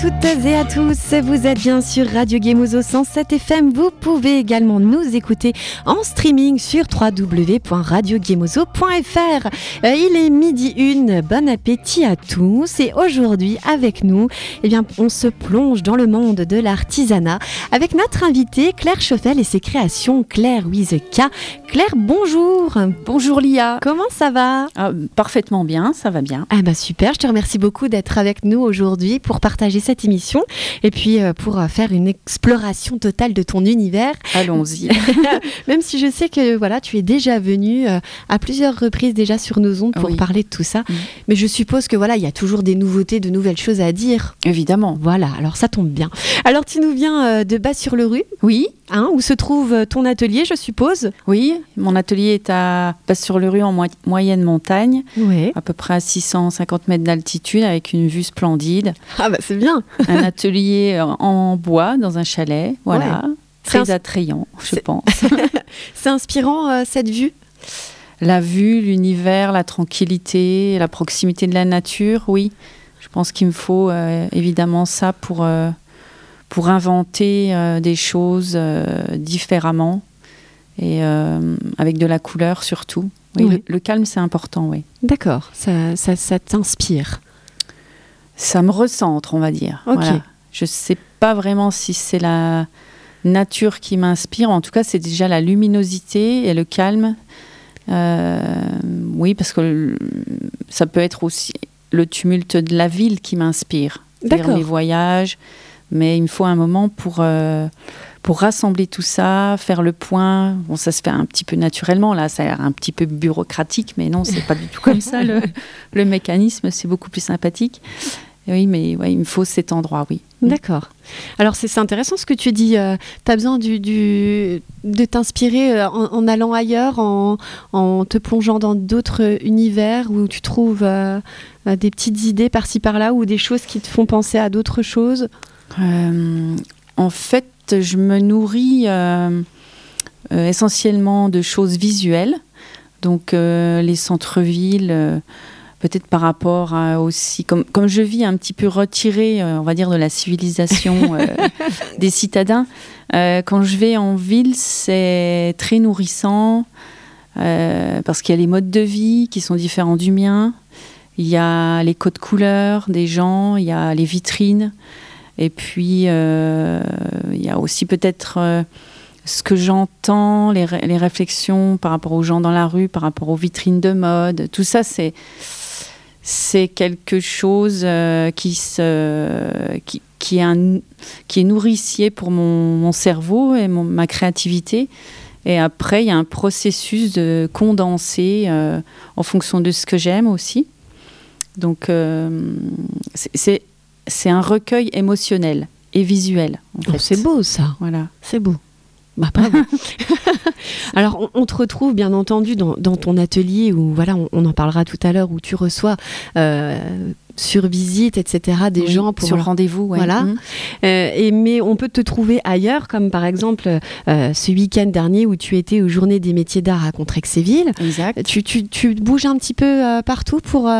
Toutes et à tous, vous êtes bien sur Radio Gemozo 107 FM. Vous pouvez également nous écouter en streaming sur www.radiogemozo.fr. Euh, il est midi une, bon appétit à tous et aujourd'hui avec nous, eh bien, on se plonge dans le monde de l'artisanat avec notre invitée Claire Chauffel et ses créations Claire Wizeka. Claire, bonjour. Bonjour Lia. Comment ça va? Ah, Parfaitement bien, ça va bien. Ah bah super, je te remercie beaucoup d'être avec nous aujourd'hui pour partager partager cette émission et puis euh, pour euh, faire une exploration totale de ton univers. Allons-y. Même si je sais que voilà, tu es déjà venu euh, à plusieurs reprises déjà sur nos ondes pour parler de tout ça. Mm. Mais je suppose que voilà, il y a toujours des nouveautés, de nouvelles choses à dire. Évidemment. Voilà, alors ça tombe bien. Alors tu nous viens de bas sur le rue Oui. Hein, où se trouve ton atelier, je suppose Oui, mon atelier est à bas sur le rue en moyenne montagne, oui. à peu près à 650 mètres d'altitude, avec une vue splendide. Ah bah c'est bien. un atelier en bois dans un chalet, voilà. Très attrayant, je pense. c'est inspirant euh, cette vue? La vue, l'univers, la tranquillité, la proximité de la nature, oui. Je pense qu'il me faut euh, évidemment ça pour, euh, pour inventer des choses différemment et avec de la couleur surtout. Oui, Le, calme, c'est important, oui. D'accord, ça, ça, ça t'inspire ça me recentre, on va dire. Je ne sais pas vraiment si c'est la nature qui m'inspire. En tout cas, c'est déjà la luminosité et le calme. Euh, oui, parce que ça peut être aussi le tumulte de la ville qui m'inspire. D'accord. Les voyages. Mais il me faut un moment pour, euh, pour rassembler tout ça, faire le point. Bon, ça se fait un petit peu naturellement. Là, ça a l'air un petit peu bureaucratique, mais non, c'est pas du tout comme ça. Le, le mécanisme, c'est beaucoup plus sympathique. Oui, mais ouais, il me faut cet endroit, oui. D'accord. Alors c'est intéressant ce que tu dis. Euh, tu as besoin du, de t'inspirer euh, en, allant ailleurs, en, te plongeant dans d'autres univers où tu trouves euh, des petites idées par-ci par-là ou des choses qui te font penser à d'autres choses? En fait, je me nourris essentiellement de choses visuelles. Donc les centres-villes peut-être par rapport à aussi, comme, comme je vis un petit peu retiré, euh, on va dire, de la civilisation euh, des citadins, euh, quand je vais en ville, c'est très nourrissant parce qu'il y a les modes de vie qui sont différents du mien, il y a les codes couleurs des gens, il y a les vitrines, et puis il y a aussi peut-être ce que j'entends, les, les, réflexions par rapport aux gens dans la rue, par rapport aux vitrines de mode, tout ça, c'est c'est quelque chose euh, qui, se, qui, qui, est un, qui est nourricier pour mon, mon cerveau et mon, ma créativité. Et après, il y a un processus de condenser euh, en fonction de ce que j'aime aussi. Donc, euh, c'est un recueil émotionnel et visuel. Oh, c'est beau ça. Voilà. C'est beau. Bah, Alors, on, te retrouve bien entendu dans, ton atelier où, voilà, on, en parlera tout à l'heure, où tu reçois euh, sur visite, etc., des gens pour. Sur rendez-vous, Voilà. Mmh. Euh, et, mais on peut te trouver ailleurs, comme par exemple euh, ce week-end dernier où tu étais aux Journées des métiers d'art à Contrexéville. Exact. Tu, tu, tu, bouges un petit peu partout pour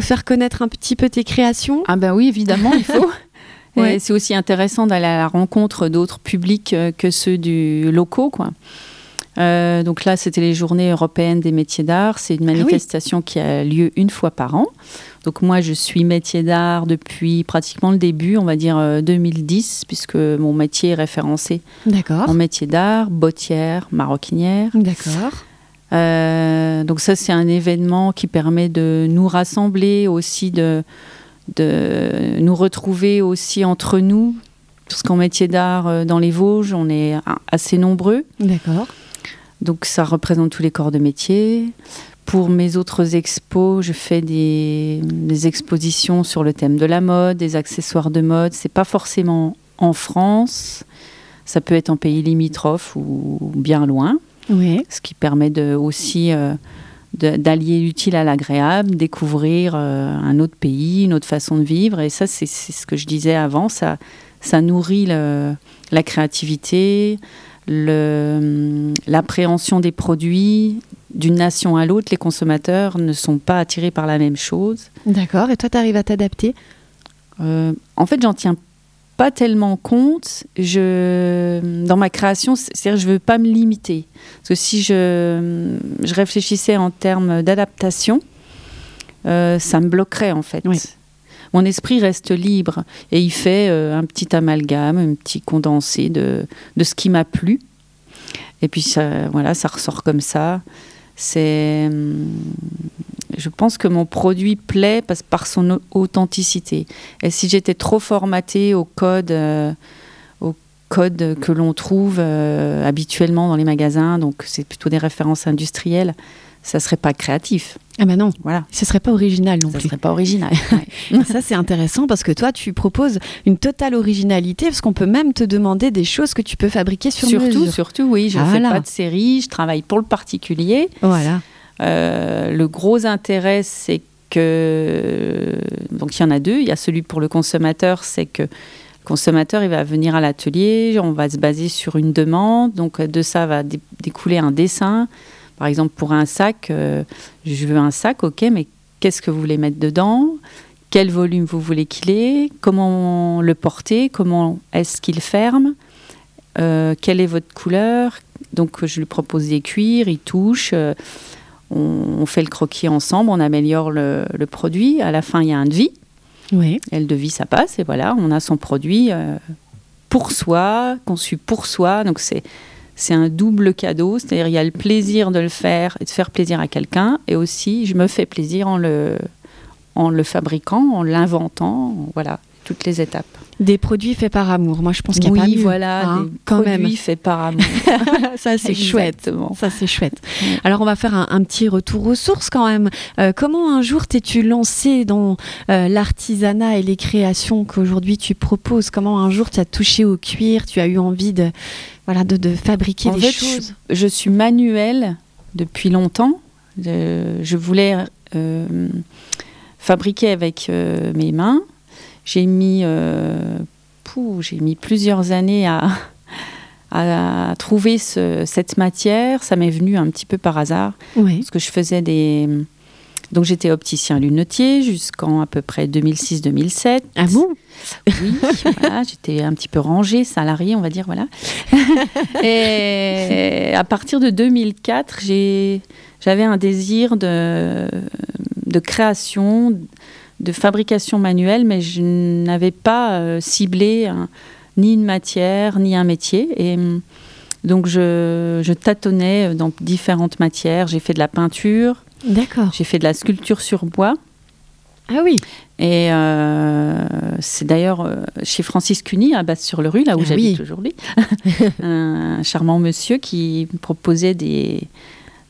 faire connaître un petit peu tes créations? Ah, ben oui, évidemment, il faut. C'est aussi intéressant d'aller à la rencontre d'autres publics euh, que ceux du locaux, quoi. Euh, donc là, c'était les Journées européennes des métiers d'art. C'est une ah manifestation qui a lieu une fois par an. Donc moi, je suis métier d'art depuis pratiquement le début, on va dire 2010, euh, puisque mon métier est référencé en métier d'art, bottière, maroquinière. D'accord. donc ça, c'est un événement qui permet de nous rassembler aussi, de, de nous retrouver aussi entre nous, parce qu'en métier d'art euh, dans les Vosges, on est assez nombreux. D'accord. Donc ça représente tous les corps de métier. Pour mes autres expos, je fais des, expositions sur le thème de la mode, des accessoires de mode. C'est pas forcément en France, ça peut être en pays limitrophes ou bien loin. Oui. Ce qui permet de aussi euh, d'allier l'utile à l'agréable, découvrir euh, un autre pays, une autre façon de vivre. Et ça, c'est ce que je disais avant, ça, ça nourrit la créativité, l'appréhension des produits. D'une nation à l'autre, les consommateurs ne sont pas attirés par la même chose. D'accord, et toi, tu arrives à t'adapter? En fait, j'en tiens pas tellement compte. Je, dans ma création, c'est-à-dire je veux pas me limiter. Parce que si je, je réfléchissais en termes d'adaptation, euh, ça me bloquerait en fait. Mon esprit reste libre et il fait euh, un petit amalgame, un petit condensé de, de ce qui m'a plu. Et puis ça, voilà, ça ressort comme ça. C'est, hum, je pense que mon produit plaît parce, par son authenticité. Et si j'étais trop formatée au code, euh, au code que l'on trouve habituellement dans les magasins, donc c'est plutôt des références industrielles, ça serait pas créatif. Ah ben non, voilà. Ce serait pas original non plus. Ce serait pas original. ça c'est intéressant parce que toi tu proposes une totale originalité parce qu'on peut même te demander des choses que tu peux fabriquer sur surtout, mesure. Surtout, oui. Je ne fais pas de série, je travaille pour le particulier. Voilà. Euh, le gros intérêt c'est que donc il y en a deux. Il y a celui pour le consommateur, c'est que le consommateur il va venir à l'atelier, on va se baser sur une demande, donc de ça va découler un dessin. Par exemple, pour un sac, euh, je veux un sac, ok, mais qu'est-ce que vous voulez mettre dedans? Quel volume vous voulez qu'il ait? Comment le porter? Comment est-ce qu'il ferme? Euh, Quelle est votre couleur? Donc, je lui propose des cuirs, il touche. On, fait le croquis ensemble, on améliore le, produit. À la fin, il y a un devis. Oui. Et le devis, ça passe. Et voilà, on a son produit pour soi, conçu pour soi. Donc, c'est c'est un double cadeau, c'est-à-dire il y a le plaisir de le faire et de faire plaisir à quelqu'un, et aussi je me fais plaisir en le, en le fabriquant, en l'inventant, voilà, toutes les étapes. Des produits faits par amour. Moi, je pense qu'il n'y a oui, pas mieux. voilà, hein, des produits faits par amour. ça, c'est chouette. Ça, c'est chouette. Alors, on va faire un, petit retour aux sources quand même. Euh, comment un jour t'es-tu lancé dans euh, l'artisanat et les créations qu'aujourd'hui tu proposes? Comment un jour tu as touché au cuir? Tu as eu envie de, voilà, de, fabriquer des choses? je, suis manuelle depuis longtemps. je voulais euh, fabriquer avec mes mains j'ai mis, euh, j'ai mis plusieurs années à, à trouver cette matière. Ça m'est venu un petit peu par hasard. Parce que je faisais des. Donc j'étais opticien lunetier jusqu'en à peu près 2006-2007. Ah bon? Oui, voilà, j'étais un petit peu rangée, salariée, on va dire, voilà. Et à partir de 2004, j'avais un désir de, de création, de fabrication manuelle, mais je n'avais pas euh, ciblé ni une matière, ni un métier. Et hum, donc je, je tâtonnais dans différentes matières. J'ai fait de la peinture. D'accord. J'ai fait de la sculpture sur bois. Ah oui. Et euh, c'est d'ailleurs euh, chez Francis Cuny, à Basse-sur-le-Rue, là où ah j'habite aujourd'hui, un charmant monsieur qui proposait des,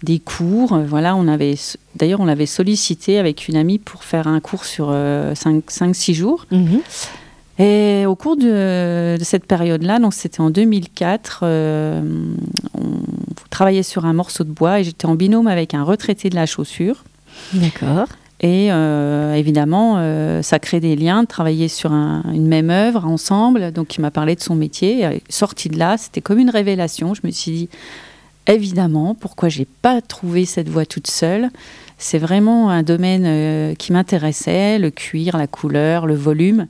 des cours. Euh, voilà, on avait d'ailleurs on l'avait sollicité avec une amie pour faire un cours sur 5-6 euh, jours. Mhm. Et au cours de, cette période-là, donc c'était en 2004, euh, on travaillait sur un morceau de bois et j'étais en binôme avec un retraité de la chaussure. D'accord. Et évidemment, ça crée des liens, de travailler sur une même œuvre ensemble. Donc, il m'a parlé de son métier. sorti de là, c'était comme une révélation. Je me suis dit, évidemment, pourquoi j'ai pas trouvé cette voie toute seule. C'est vraiment un domaine euh, qui m'intéressait, le cuir, la couleur, le volume,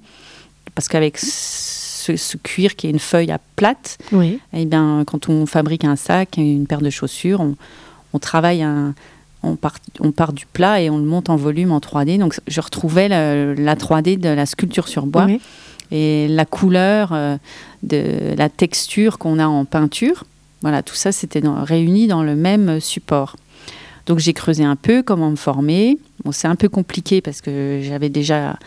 parce qu'avec ce, cuir qui est une feuille à plate, oui. eh bien, quand on fabrique un sac, une paire de chaussures, on, travaille un, on part, on part, du plat et on le monte en volume en 3D. Donc je retrouvais la, 3D de la sculpture sur bois et la couleur, euh, de la texture qu'on a en peinture. Voilà, tout ça, c'était réuni dans le même support. Donc j'ai creusé un peu comment me former. Bon, c'est un peu compliqué parce que j'avais déjà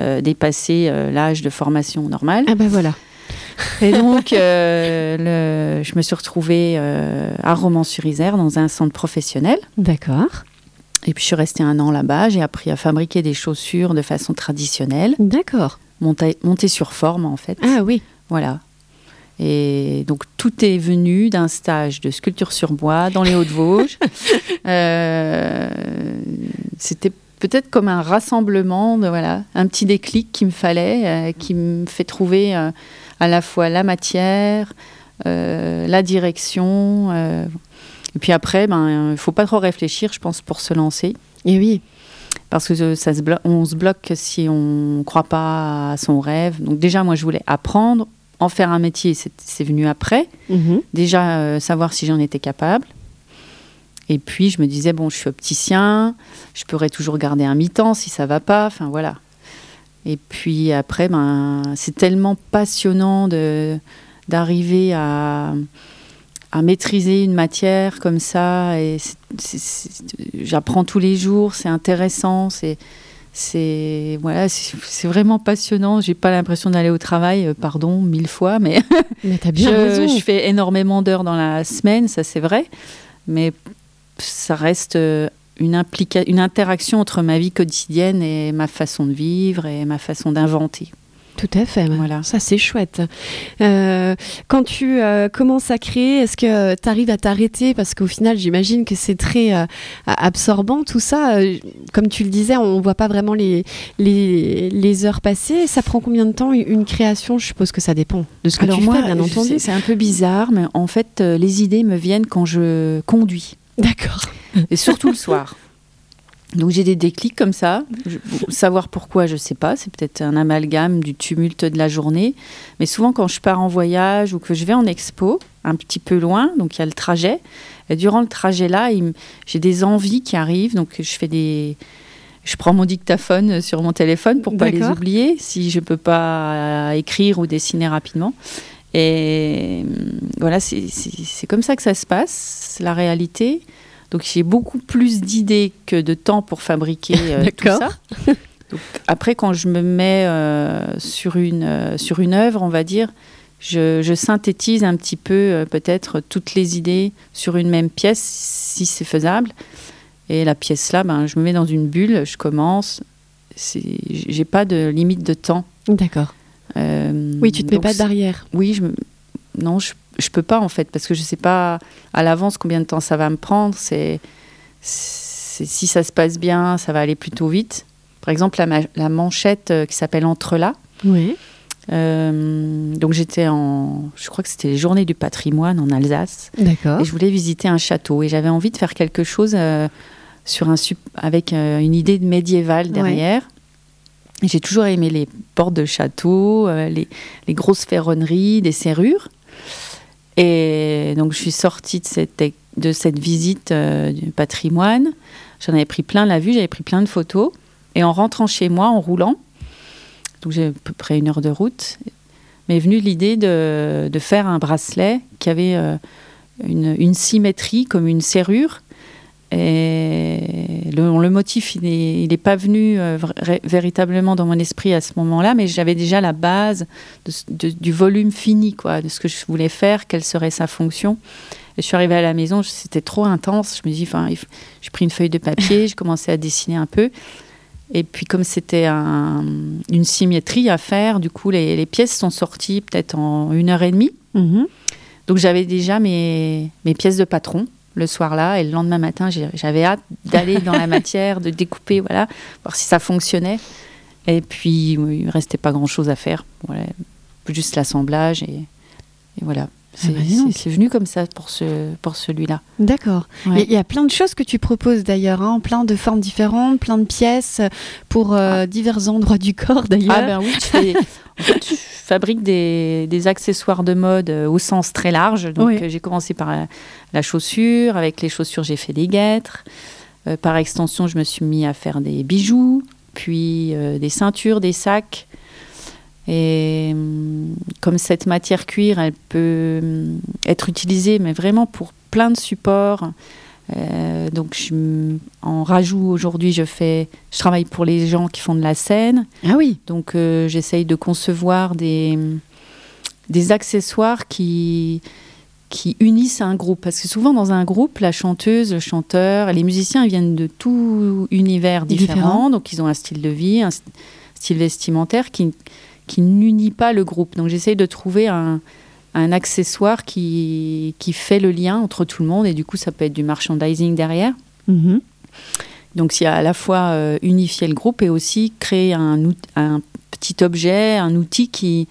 euh, dépassé euh, l'âge de formation normale. Ah ben voilà. Et donc, euh, je me suis retrouvée à Romans-sur-Isère dans un centre professionnel. D'accord. Et puis je suis restée un an là-bas. J'ai appris à fabriquer des chaussures de façon traditionnelle. D'accord. Monter, monter sur forme en fait. Ah oui. Voilà. Et donc tout est venu d'un stage de sculpture sur bois dans les Hauts-de-Vosges. Euh, c'était peut-être comme un rassemblement, de, voilà, un petit déclic qu'il me fallait, euh, qui me fait trouver euh, à la fois la matière, la direction. et puis après, ben, il ne faut pas trop réfléchir, je pense, pour se lancer. Et oui. parce que ça se on se bloque si on ne croit pas à son rêve. Donc déjà, moi, je voulais apprendre, en faire un métier, c'est venu après. Mhm. Déjà, euh, savoir si j'en étais capable. Et puis, je me disais, bon, je suis opticien, je pourrais toujours garder un mi-temps si ça va pas. Enfin, voilà. Et puis après, ben, c'est tellement passionnant d'arriver à, à maîtriser une matière comme ça. Et j'apprends tous les jours, c'est intéressant, c'est c'est voilà, c'est vraiment passionnant. J'ai pas l'impression d'aller au travail, euh, pardon, mille fois, mais, mais as bien je, je, fais énormément d'heures dans la semaine, ça c'est vrai, mais ça reste euh, une, une interaction entre ma vie quotidienne et ma façon de vivre et ma façon d'inventer. Tout à fait. Voilà. Ça, c'est chouette. Euh, quand tu euh, commences à créer, est-ce que tu arrives à t'arrêter? Parce qu'au final, j'imagine que c'est très euh, absorbant tout ça. Comme tu le disais, on ne voit pas vraiment les, les, heures passées. Ça prend combien de temps une création? Je suppose que ça dépend de ce que tu fais, bien entendu. C'est un peu bizarre, mais en fait, les idées me viennent quand je conduis. D'accord. Et surtout le soir. Donc j'ai des déclics comme ça. savoir pourquoi, je ne sais pas. C'est peut-être un amalgame du tumulte de la journée. Mais souvent, quand je pars en voyage ou que je vais en expo, un petit peu loin, donc il y a le trajet. Et durant le trajet-là, j'ai des envies qui arrivent. Donc je fais des. Je prends mon dictaphone sur mon téléphone pour pas les oublier si je peux pas écrire ou dessiner rapidement. Et voilà, c'est comme ça que ça se passe, la réalité. Donc j'ai beaucoup plus d'idées que de temps pour fabriquer euh, tout ça. Donc, après, quand je me mets euh, sur, une, euh, sur une œuvre, on va dire, je, synthétise un petit peu peut-être toutes les idées sur une même pièce, si c'est faisable. Et la pièce là, ben, je me mets dans une bulle, je commence. J'ai pas de limite de temps. D'accord. oui, tu te mets pas d'arrière. Oui, je non, je je peux pas en fait parce que je sais pas à l'avance combien de temps ça va me prendre. C'est si ça se passe bien, ça va aller plutôt vite. Par exemple, la, manchette euh, qui s'appelle Entre là. Oui. Euh, donc j'étais en, je crois que c'était les Journées du patrimoine en Alsace. D'accord. Et je voulais visiter un château et j'avais envie de faire quelque chose euh, sur un avec une idée de médiévale derrière. J'ai toujours aimé les portes de château, les, les, grosses ferronneries, des serrures. Et donc, je suis sortie de cette, de cette visite euh, du patrimoine. J'en avais pris plein la vue, j'avais pris plein de photos. Et en rentrant chez moi, en roulant, donc j'ai à peu près une heure de route, m'est venue l'idée de, de, faire un bracelet qui avait euh, une, une, symétrie comme une serrure. Et le, le motif, il n'est est pas venu euh, véritablement dans mon esprit à ce moment-là, mais j'avais déjà la base du volume fini, quoi, de ce que je voulais faire, quelle serait sa fonction. Et je suis arrivée à la maison, c'était trop intense. Je me dis, enfin, j'ai pris une feuille de papier, j'ai commencé à dessiner un peu. Et puis, comme c'était un, une symétrie à faire, du coup, les, les pièces sont sorties peut-être en une heure et demie. Mm-hmm. Donc, j'avais déjà mes, mes pièces de patron le soir-là. Et le lendemain matin, j'avais hâte d'aller dans la matière, de découper, voilà, voir si ça fonctionnait. Et puis, il ne restait pas grand-chose à faire. Voilà, juste l'assemblage et, voilà. Ah bah c'est venu comme ça pour, ce, pour celui-là. D'accord. Il y a plein de choses que tu proposes d'ailleurs, hein, plein de formes différentes, plein de pièces pour euh, ah. divers endroits du corps d'ailleurs. Ah ben oui, tu fais, je fabrique des, accessoires de mode euh, au sens très large. Donc, euh, j'ai commencé par la, chaussure. Avec les chaussures, j'ai fait des guêtres. Euh, par extension, je me suis mis à faire des bijoux, puis des ceintures, des sacs. Et hum, comme cette matière cuir, elle peut hum, être utilisée, mais vraiment pour plein de supports. Euh, donc, je, en rajout aujourd'hui, je fais, je travaille pour les gens qui font de la scène. Ah oui. Donc, euh, j'essaye de concevoir des, des accessoires qui, qui unissent un groupe. Parce que souvent, dans un groupe, la chanteuse, le chanteur, les musiciens ils viennent de tout univers différent. Donc, ils ont un style de vie, un style vestimentaire qui, qui n'unit pas le groupe. Donc, j'essaye de trouver un, un accessoire qui, qui fait le lien entre tout le monde et du coup ça peut être du merchandising derrière. Mhm. Donc c'est à la fois euh, unifier le groupe et aussi créer un, un, petit objet, un outil qui,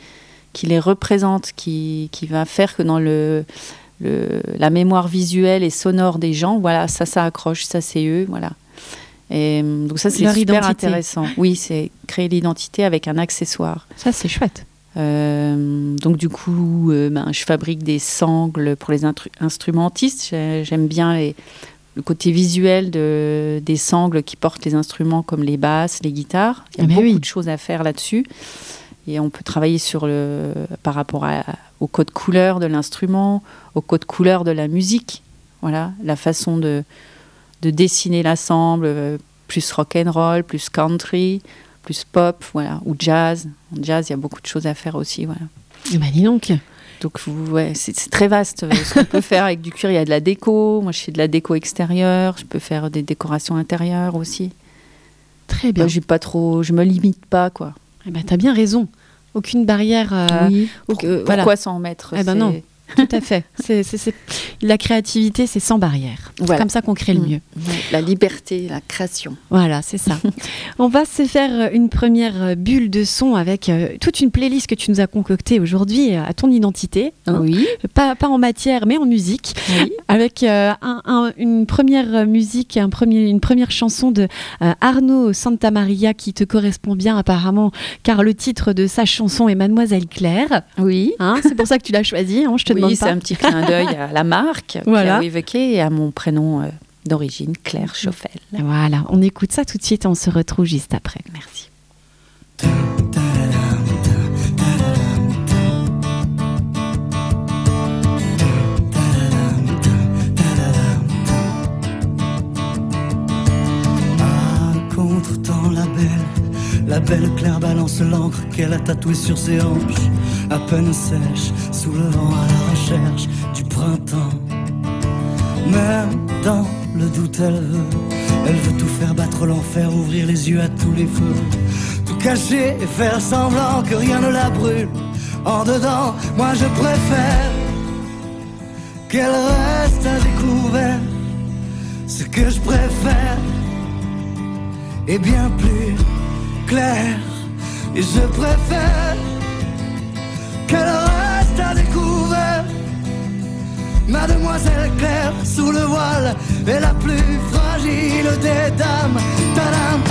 qui les représente, qui, qui va faire que dans le, le, la mémoire visuelle et sonore des gens, voilà, ça, ça accroche, ça c'est eux, voilà. Et donc ça, c'est super intéressant. Oui, c'est créer l'identité avec un accessoire. Ça, c'est chouette. donc du coup, ben, je fabrique des sangles pour les instrumentistes. J'aime bien les, le côté visuel de, des sangles qui portent les instruments comme les basses, les guitares. Il y a ah, beaucoup de choses à faire là-dessus. Et on peut travailler sur le, par rapport au code couleur de l'instrument, au code couleur de la musique. Voilà, la façon de, de dessiner l'ensemble, euh, plus rock and roll, plus country, plus pop, voilà, ou jazz. En jazz, il y a beaucoup de choses à faire aussi, voilà. Eh ben, dis donc. Donc, ouais, c'est très vaste euh, ce qu'on peut faire avec du cuir. Il y a de la déco. Moi, je fais de la déco extérieure. Je peux faire des décorations intérieures aussi. Très bien. je pas trop, je me limite pas, quoi. Eh ben, as bien raison. Aucune barrière. Euh, oui. Pourquoi s'en mettre? Eh ben non. Tout à fait. C'est, La créativité, c'est sans barrière. C'est comme ça qu'on crée le mm. mieux. La liberté, la création. Voilà, c'est ça. On va se faire une première bulle de son avec euh, toute une playlist que tu nous as concoctée aujourd'hui euh, à ton identité. Hein. Oui. Pas, pas, en matière, mais en musique. Oui. Avec euh, une première musique, un premier, une première chanson de Arnaud Santamaria qui te correspond bien apparemment, car le titre de sa chanson est Mademoiselle Claire. Oui. Hein, c'est pour ça que tu l'as choisi. Hein, je te oui, c'est un petit clin d'œil à la marque voilà. évoqué et à mon prénom euh, d'origine, Claire Chauffel. Voilà, on écoute ça tout de suite et on se retrouve juste après. Merci. La belle Claire balance l'encre qu'elle a tatouée sur ses hanches à peine sèche, sous le vent à la recherche du printemps. Même dans le doute, elle veut, elle veut tout faire battre l'enfer, ouvrir les yeux à tous les feux, tout cacher et faire semblant que rien ne la brûle. En dedans, moi je préfère qu'elle reste à découvert. Ce que je préfère est bien plus et je préfère qu'elle reste à découvert. Mademoiselle Claire, sous le voile, est la plus fragile des dames. Tadam,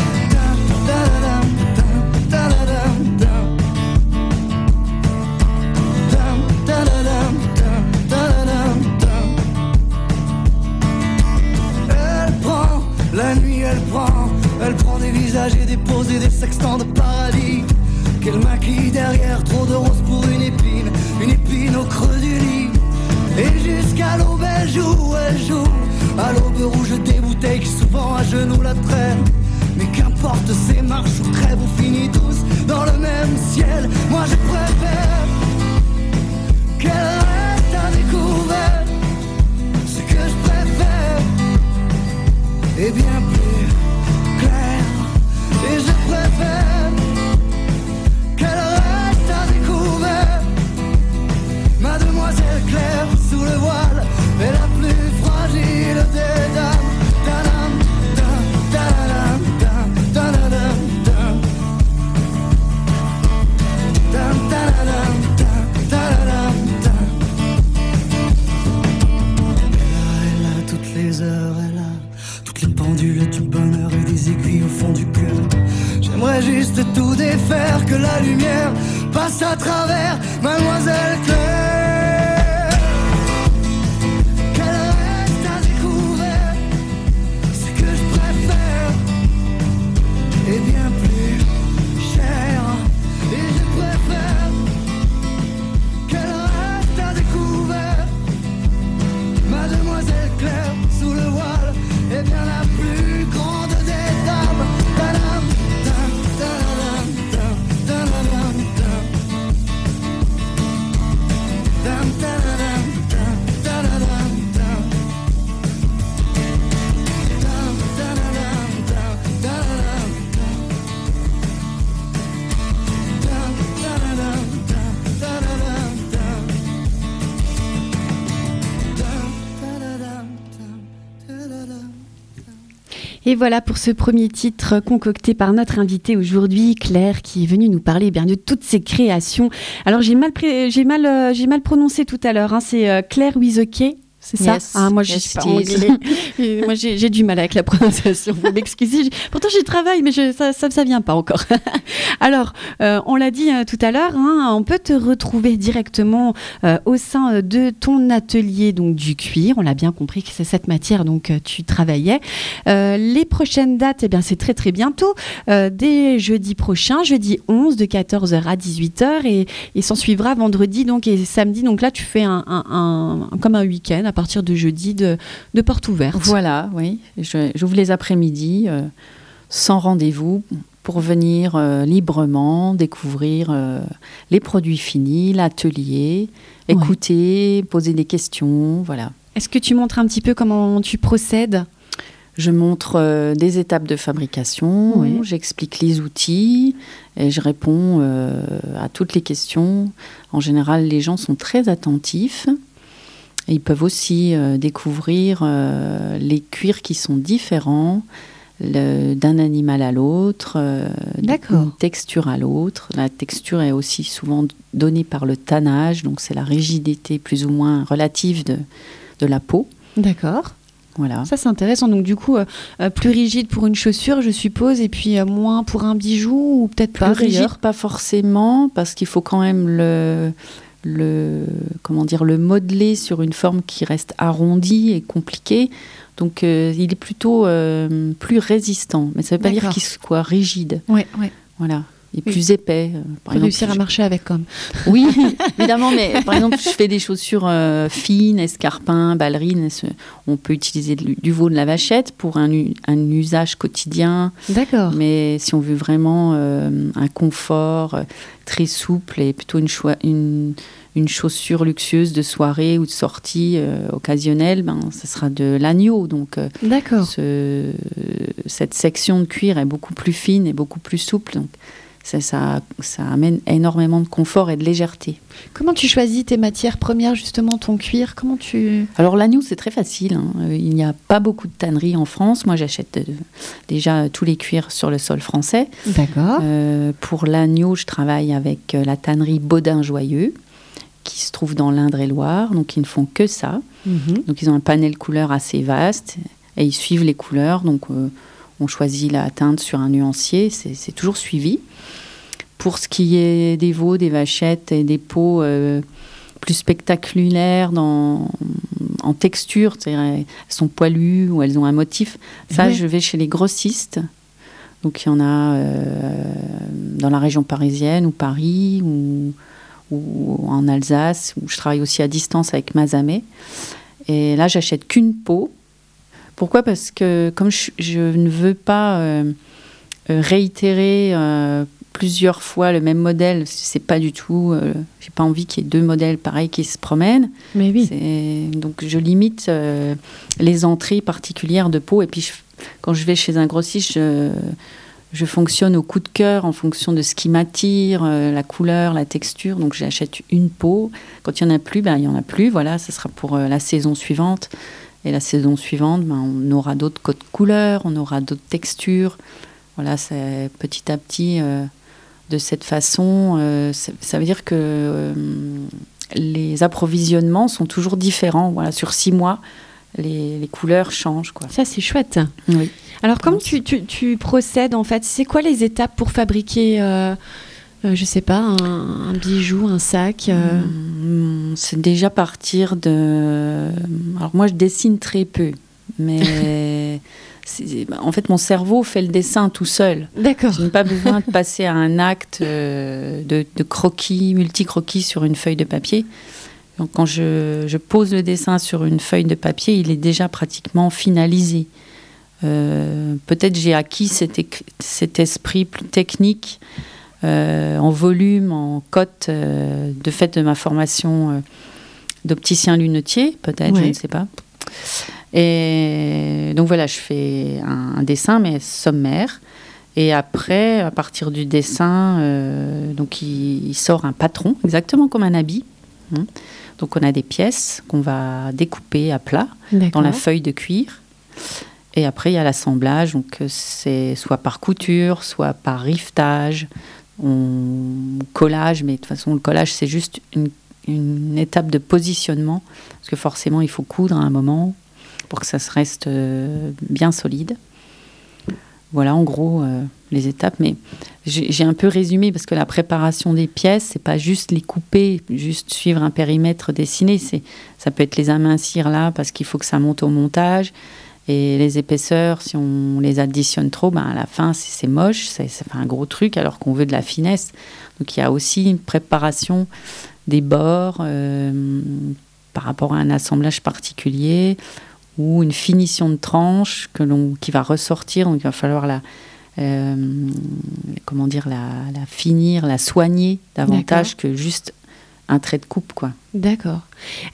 Elle prend, la nuit elle prend, elle prend des visages et et des sextants de paradis. Qu'elle maquille derrière trop de roses pour une épine, une épine au creux du lit. Et jusqu'à l'aube elle joue, elle joue, à l'aube rouge des bouteilles qui souvent à genoux la traînent. Mais qu'importe ces marches ou crève ou finit tous dans le même ciel, moi je Et voilà pour ce premier titre concocté par notre invitée aujourd'hui, Claire, qui est venue nous parler bien de toutes ses créations. Alors euh, j'ai mal prononcé tout à l'heure. Hein, c'est euh, Claire Wizoké c'est ça ah, Moi, je yes, suis pas anglais. Et moi, j'ai du mal avec la prononciation. Vous m'excusez. Pourtant, j'y travaille, mais je, ça, ça vient pas encore. Alors, euh, on l'a dit euh, tout à l'heure, hein, on peut te retrouver directement euh, au sein euh, de ton atelier donc du cuir. On l'a bien compris que c'est cette matière donc euh, tu travaillais. Euh, les prochaines dates, eh bien, c'est très très bientôt, euh, dès jeudi prochain, jeudi 11 de 14h à 18h et, et s'en suivra vendredi donc et samedi. Donc là, tu fais un, un- un- comme un week-end partir de jeudi de, de porte ouverte. Voilà, oui. J'ouvre les après-midi euh, sans rendez-vous pour venir euh, librement découvrir euh, les produits finis, l'atelier, Ouais. écouter, poser des questions, voilà. Est-ce que tu montres un petit peu comment tu procèdes? Je montre euh, des étapes de fabrication, Oui. j'explique les outils et je réponds euh, à toutes les questions. En général, les gens sont très attentifs. Et ils peuvent aussi euh, découvrir euh, les cuirs qui sont différents d'un animal à l'autre, euh, d'une texture à l'autre. La texture est aussi souvent donnée par le tannage, donc c'est la rigidité plus ou moins relative de, de la peau. D'accord. Voilà. Ça, c'est intéressant. Donc, du coup, euh, plus rigide pour une chaussure, je suppose, et puis euh, moins pour un bijou, ou peut-être Plus pas rigide, d'ailleurs pas forcément, parce qu'il faut quand même le, le, comment dire, le modeler sur une forme qui reste arrondie et compliquée. Donc, euh, il est plutôt euh, plus résistant. Mais ça ne veut pas dire qu'il soit rigide. Oui, oui. Voilà. Oui. plus épais. euh, Par Pour réussir à je- marcher avec comme. Oui, évidemment, mais par exemple, je fais des chaussures euh, fines, escarpins, ballerines. On peut utiliser du, du veau de la vachette pour un, usage quotidien? D'accord. Mais si on veut vraiment euh, un confort euh, très souple et plutôt une, choi- une, une chaussure luxueuse de soirée ou de sortie occasionnelle, ben, ce sera de l'agneau. Donc, D'accord. ce- cette section de cuir est beaucoup plus fine et beaucoup plus souple. Donc, ça, ça, ça amène énormément de confort et de légèreté. Comment tu choisis tes matières premières, justement, ton cuir? Comment tu. Alors l'agneau, c'est très facile. hein. Euh, Il n'y a pas beaucoup de tanneries en France. Moi, j'achète euh, déjà tous les cuirs sur le sol français. D'accord. Euh, pour l'agneau, je travaille avec euh, la tannerie Baudin-Joyeux, qui se trouve dans l'Indre-et-Loire. Donc, ils ne font que ça. Mhm. Donc, ils ont un panel couleur assez vaste et ils suivent les couleurs. Donc, euh, on choisit la teinte sur un nuancier. C'est toujours suivi. Pour ce qui est des veaux, des vachettes et des peaux euh, plus spectaculaires dans, en texture, c'est-à-dire elles sont poilues ou elles ont un motif, ça, je vais chez les grossistes. Donc, il y en a euh, dans la région parisienne ou Paris ou, ou en Alsace, où je travaille aussi à distance avec Mazamet. Et là, j'achète qu'une peau. Pourquoi? Parce que comme je, je ne veux pas euh, euh, réitérer euh, plusieurs fois le même modèle, c'est pas du tout. euh, J'ai pas envie qu'il y ait deux modèles pareils qui se promènent. Mais oui. Donc je limite les entrées particulières de peau. Et puis je- quand je vais chez un grossiste, je, je fonctionne au coup de cœur en fonction de ce qui m'attire, euh, la couleur, la texture. Donc j'achète une peau. Quand il n'y en a plus, ben, il n'y en a plus. Voilà, ce sera pour euh, la saison suivante. Et la saison suivante, ben, on aura d'autres codes couleurs, on aura d'autres textures. Voilà, c'est petit à petit, euh, de cette façon, euh, ça, veut dire que euh, les approvisionnements sont toujours différents. Voilà, sur six mois, les, les couleurs changent. Quoi. Ça, c'est chouette. Oui. Alors, comment tu, tu procèdes, en fait? C'est quoi les étapes pour fabriquer, euh, je sais pas, un, un bijou, un sac euh, Hum, C'est déjà partir de. Alors moi, je dessine très peu, mais c'est- en fait, mon cerveau fait le dessin tout seul. D'accord. Je n'ai pas besoin de passer à un acte euh, de, de croquis, multi-croquis sur une feuille de papier. Donc, quand je, je pose le dessin sur une feuille de papier, il est déjà pratiquement finalisé. Euh, Peut-être j'ai acquis cet, cet esprit plus technique en volume, en cote, euh, de fait de ma formation euh, d'opticien lunetier, peut-être, je ne sais pas. Et donc voilà, je fais un, un dessin, mais sommaire. Et après, à partir du dessin, euh, donc il, il sort un patron, exactement comme un habit. hein. Donc on a des pièces qu'on va découper à plat dans la feuille de cuir. Et après, il y a l'assemblage. Donc, euh, c'est soit par couture, soit par rivetage, on... collage. Mais de toute façon, le collage, c'est juste une, étape de positionnement, parce que forcément il faut coudre à un moment pour que ça se reste euh, bien solide. Voilà en gros euh, les étapes, mais j'ai un peu résumé parce que la préparation des pièces, c'est pas juste les couper, juste suivre un périmètre dessiné, ça peut être les amincir là parce qu'il faut que ça monte au montage. Et les épaisseurs, si on les additionne trop, ben à la fin, c'est moche, c'est un gros truc, alors qu'on veut de la finesse. Donc il y a aussi une préparation des bords euh, par rapport à un assemblage particulier ou une finition de tranche que qui va ressortir. Donc il va falloir la, euh, comment dire, la, la, finir, la soigner davantage que juste un trait de coupe, quoi. D'accord.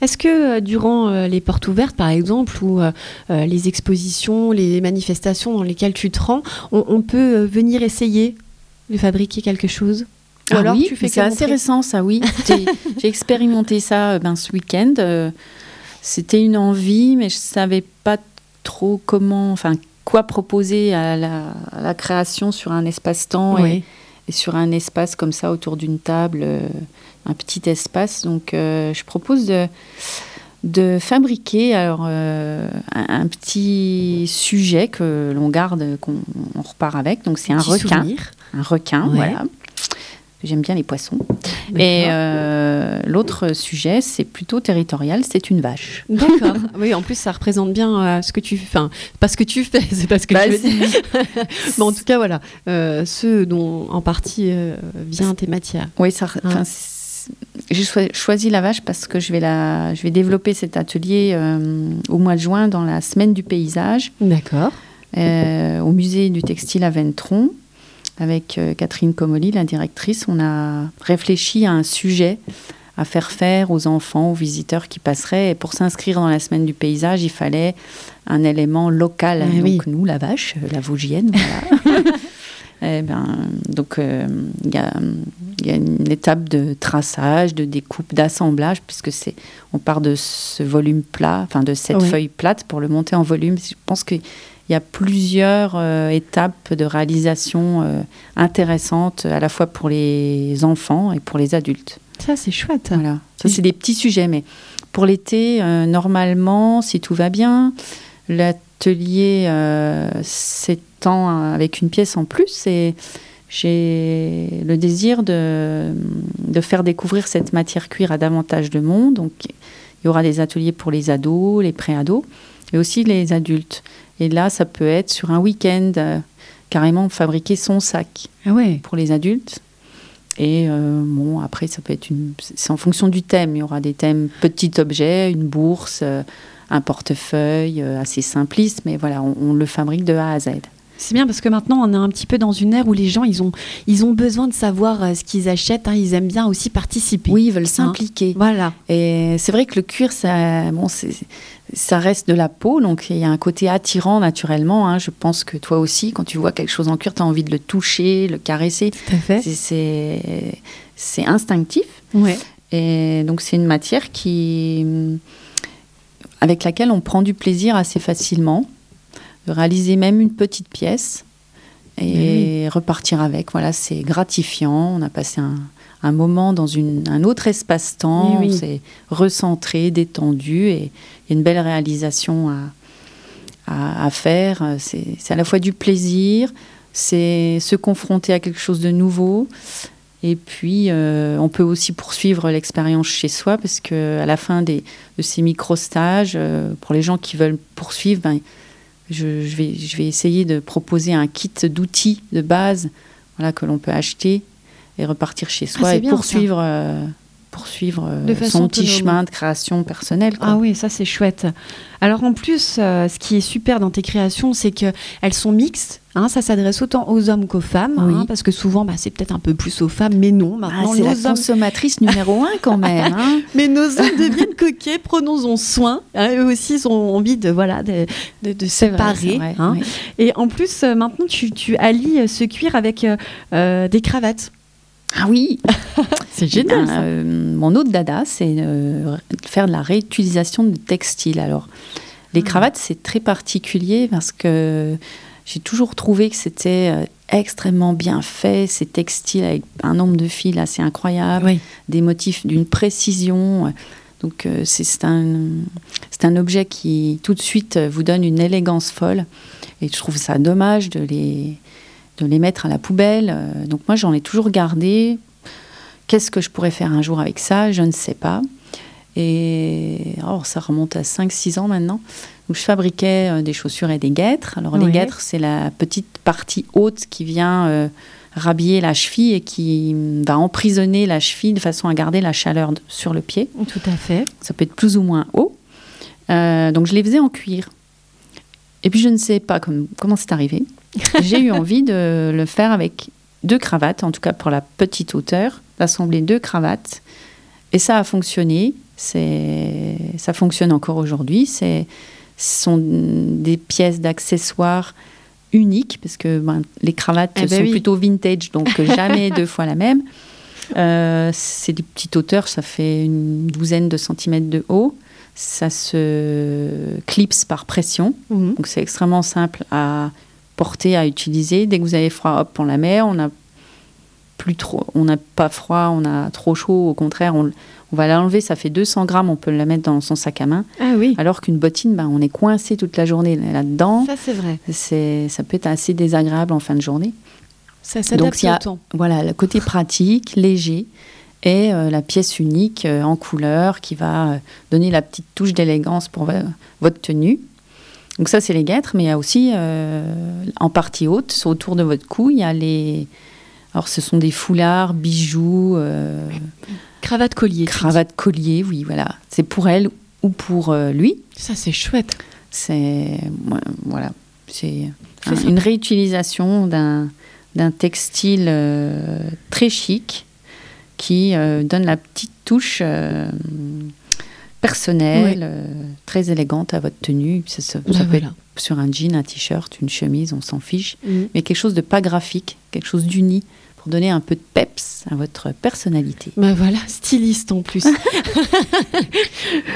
Est-ce que euh, durant les portes ouvertes, par exemple, ou les expositions, les manifestations dans lesquelles tu te rends, on peut venir essayer de fabriquer quelque chose? Ah alors oui, tu fais c'est assez récent ça, oui. J'ai expérimenté ça euh, ben, ce week-end. Euh, c'était une envie, mais je savais pas trop comment, enfin quoi proposer à la, création sur un espace-temps et, sur un espace comme ça autour d'une table, euh, un petit espace. Donc je propose de de fabriquer alors un, petit sujet que l'on garde, qu'on repart avec. Donc c'est un requin, un requin, voilà J'aime bien les poissons. Et euh, l'autre sujet, c'est plutôt territorial, c'est une vache. D'accord. oui, en plus, ça représente bien euh, ce que tu fais. Enfin, pas ce que tu fais, c'est pas ce que bah, je veux Mais en tout cas, voilà. Euh, ce dont en partie vient tes matières. Oui, ça. Hein. J'ai choisi la vache parce que je vais, la, je vais développer cet atelier au mois de juin dans la semaine du paysage. D'accord. au musée du textile à Ventron avec euh, Catherine Comoli, la directrice, on a réfléchi à un sujet à faire faire aux enfants, aux visiteurs qui passeraient. Et pour s'inscrire dans la semaine du paysage, il fallait un élément local. Ah donc nous, la vache, la Vosgienne, voilà. Eh ben, donc euh, il y, a, une étape de traçage, de découpe, d'assemblage, puisque c'est on part de ce volume plat, enfin de cette feuille plate pour le monter en volume. Je pense que il y a plusieurs euh, étapes de réalisation euh, intéressantes, à la fois pour les enfants et pour les adultes. Ça, c'est chouette. Voilà. Ça, c'est des petits sujets, mais pour l'été, euh, normalement, si tout va bien, l'atelier s'étend avec une pièce en plus et j'ai le désir de, de, faire découvrir cette matière cuir à davantage de monde. Donc, il y aura des ateliers pour les ados, les pré-ados, et aussi les adultes. Et là, ça peut être sur un week-end, euh, carrément fabriquer son sac ah ouais. pour les adultes. Et euh, bon, après, ça peut être une. C'est en fonction du thème. Il y aura des thèmes petit objet, une bourse, euh, un portefeuille, assez simpliste, mais voilà, on, le fabrique de A à Z. C'est bien parce que maintenant on est un petit peu dans une ère où les gens ils ont, ils ont besoin de savoir ce qu'ils achètent. Hein. ils aiment bien aussi participer. Oui, ils veulent hein. s'impliquer. voilà. Et c'est vrai que le cuir, ça, bon, c'est ça reste de la peau, donc il y a un côté attirant naturellement. Hein. Je pense que toi aussi, quand tu vois quelque chose en cuir, tu as envie de le toucher, le caresser. C'est instinctif. Ouais. Et donc c'est une matière qui, avec laquelle on prend du plaisir assez facilement, réaliser même une petite pièce et repartir avec. Voilà, c'est gratifiant. On a passé un, un moment dans un autre espace-temps, eh c'est recentré, détendu, et il y a une belle réalisation à, faire. C'est à la fois du plaisir, c'est se confronter à quelque chose de nouveau, et puis, euh, on peut aussi poursuivre l'expérience chez soi, parce que à la fin de ces micro-stages, euh, pour les gens qui veulent poursuivre, ben, je, vais, je vais essayer de proposer un kit d'outils de base voilà, que l'on peut acheter et repartir chez soi ah, et poursuivre, euh, poursuivre euh, son petit chemin de création personnelle. Ah oui, ça c'est chouette. Alors en plus, euh, ce qui est super dans tes créations, c'est qu'elles sont mixtes. Hein, ça s'adresse autant aux hommes qu'aux femmes, hein, parce que souvent, bah, c'est peut-être un peu plus aux femmes, mais non. Maintenant, ah, c'est la consommatrice numéro un quand même. Hein. mais nos hommes deviennent coquets, prenons-en soin. eux aussi, ils ont envie de voilà de, de, séparer. Et en plus, maintenant, tu, tu, allies ce cuir avec des cravates. Ah oui C'est génial. Euh, mon autre dada, c'est euh, faire de la réutilisation de textiles. Alors, les ah. cravates, c'est très particulier parce que j'ai toujours trouvé que c'était euh, extrêmement bien fait, c'est textile avec un nombre de fils assez incroyable, Oui. des motifs d'une précision. Donc euh, c'est un, un objet qui tout de suite vous donne une élégance folle. Et je trouve ça dommage de les, de les mettre à la poubelle. Euh, Donc moi j'en ai toujours gardé. Qu'est-ce que je pourrais faire un jour avec ça? Je ne sais pas. Et oh, ça remonte à 5-6 ans maintenant, où je fabriquais euh, des chaussures et des guêtres. Alors les guêtres, c'est la petite partie haute qui vient euh, rhabiller la cheville et qui va emprisonner la cheville de façon à garder la chaleur de- sur le pied. Tout à fait. Ça peut être plus ou moins haut. Euh, donc je les faisais en cuir. Et puis je ne sais pas comme- comment c'est arrivé. J'ai eu envie de le faire avec deux cravates, en tout cas pour la petite hauteur, d'assembler deux cravates. Et ça a fonctionné. C'est, ça fonctionne encore aujourd'hui. C'est, ce sont des pièces d'accessoires uniques parce que ben, les cravates Eh ben sont oui. plutôt vintage, donc jamais deux fois la même. Euh, c'est des petites hauteurs, ça fait une douzaine de centimètres de haut. Ça se clipse par pression. Mhm. Donc c'est extrêmement simple à porter, à utiliser. Dès que vous avez froid, hop, on la met. On n'a plus trop, on n'a pas froid, on a trop chaud. Au contraire, on, on va l'enlever. Ça fait 200 grammes. On peut la mettre dans son sac à main. Ah oui. Alors qu'une bottine, ben, on est coincé toute la journée là-dedans. Ça, c'est vrai. C'est, ça peut être assez désagréable en fin de journée. Ça s'adapte au temps. Voilà, le côté pratique, léger, et euh, la pièce unique euh, en couleur qui va euh, donner la petite touche d'élégance pour vo- votre tenue. Donc ça, c'est les guêtres, mais il y a aussi, euh, en partie haute, autour de votre cou, il y a les... Alors, ce sont des foulards, bijoux, euh, Cravate collier. tu cravates, colliers, oui, voilà. C'est pour elle ou pour euh, lui. Ça, c'est chouette. C'est... Voilà, c'est un- une réutilisation d'un, d'un textile euh, très chic qui donne la petite touche personnelle, Oui. euh, très élégante à votre tenue. Ça, ça- ça peut voilà. être sur un jean, un t-shirt, une chemise, on s'en fiche. Mhm. Mais quelque chose de pas graphique, quelque chose d'uni pour donner un peu de peps à votre personnalité. Bah voilà, styliste en plus.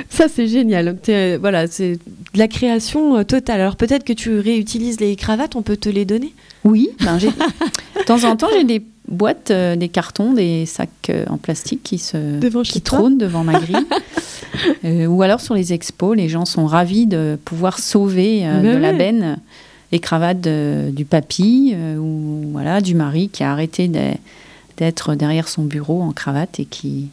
ça c'est génial. Euh, voilà, c'est de la création euh, totale. Alors peut-être que tu réutilises les cravates, on peut te les donner? Oui, ben, de temps en temps, j'ai des boîtes, euh, des cartons, des sacs euh, en plastique qui, se, Devant qui trônent devant ma grille. Euh, ou alors sur les expos, les gens sont ravis de pouvoir sauver de la benne les cravates de- du papy ou voilà, du mari qui a arrêté d'être derrière son bureau en cravate et qui,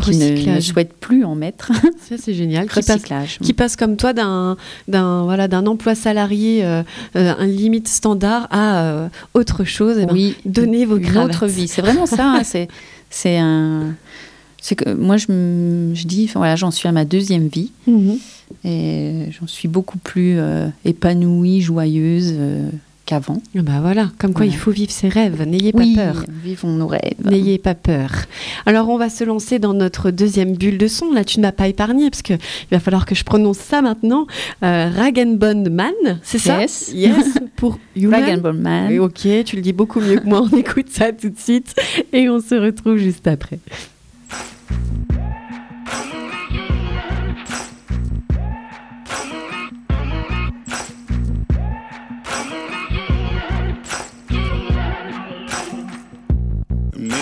qui ne, ne Recyclage. souhaite plus en mettre. Ça c'est génial. Qui passe, Recyclage. qui passe comme toi d'un d'un voilà d'un emploi salarié euh, euh, un limite standard à euh, autre chose. Eh ben, oui, donnez vos une autre vie. C'est vraiment ça. hein, c'est c'est un. C'est que moi je, je dis voilà j'en suis à ma deuxième vie Mhm. et j'en suis beaucoup plus épanouie, joyeuse qu'avant. Ah Bah voilà, comme quoi il faut vivre ses rêves. N'ayez pas peur. vivons nos rêves. N'ayez pas peur. Alors, on va se lancer dans notre deuxième bulle de son. Là, tu ne m'as pas épargné parce que il va falloir que je prononce ça maintenant. Euh, Rag and Bone Man, c'est ça Yes. Yes, pour Human. Rag and Bone Man. Ok, tu le dis beaucoup mieux que moi. On écoute ça tout de suite et on se retrouve juste après.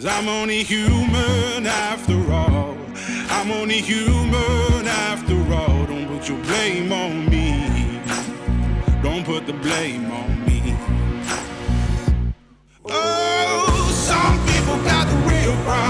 Cause I'm only human after all. I'm only human after all. Don't put your blame on me. Don't put the blame on me. Oh, some people got the real problem.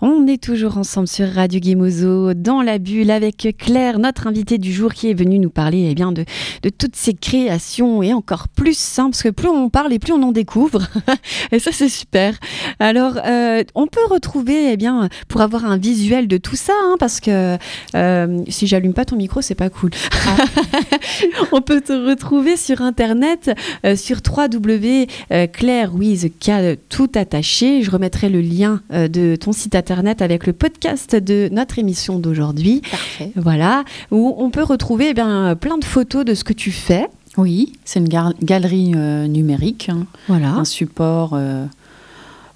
On est toujours ensemble sur Radio Guémozo dans la bulle avec Claire, notre invitée du jour qui est venue nous parler eh bien, de, de toutes ces créations et encore plus, hein, parce que plus on parle et plus on en découvre. et ça, c'est super. Alors, euh, on peut retrouver, eh bien, pour avoir un visuel de tout ça, hein, parce que euh, si j'allume pas ton micro, c'est pas cool. on peut te retrouver sur Internet, euh, sur www.clairewith tout attaché. Je remettrai le lien euh, de ton site internet avec le podcast de notre émission d'aujourd'hui. Parfait. Voilà, où on peut retrouver eh bien, plein de photos de ce que tu fais. Oui, c'est une galerie euh, numérique, hein. Voilà. un support euh,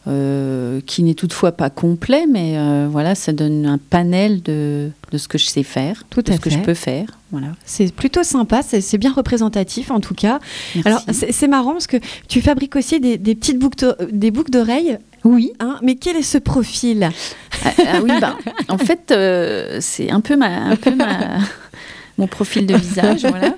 euh, qui n'est toutefois pas complet, mais euh, voilà, ça donne un panel de, de ce que je sais faire, Tout de à ce que je peux faire. Voilà. C'est plutôt sympa, c'est bien représentatif en tout cas. Merci. Alors c'est marrant parce que tu fabriques aussi des, des petites boucles d'o- des boucles d'oreilles. Oui, Hein, mais quel est ce profil? Ah, ah oui, bah, en fait, euh, c'est un peu ma, un peu ma, mon profil de visage, voilà.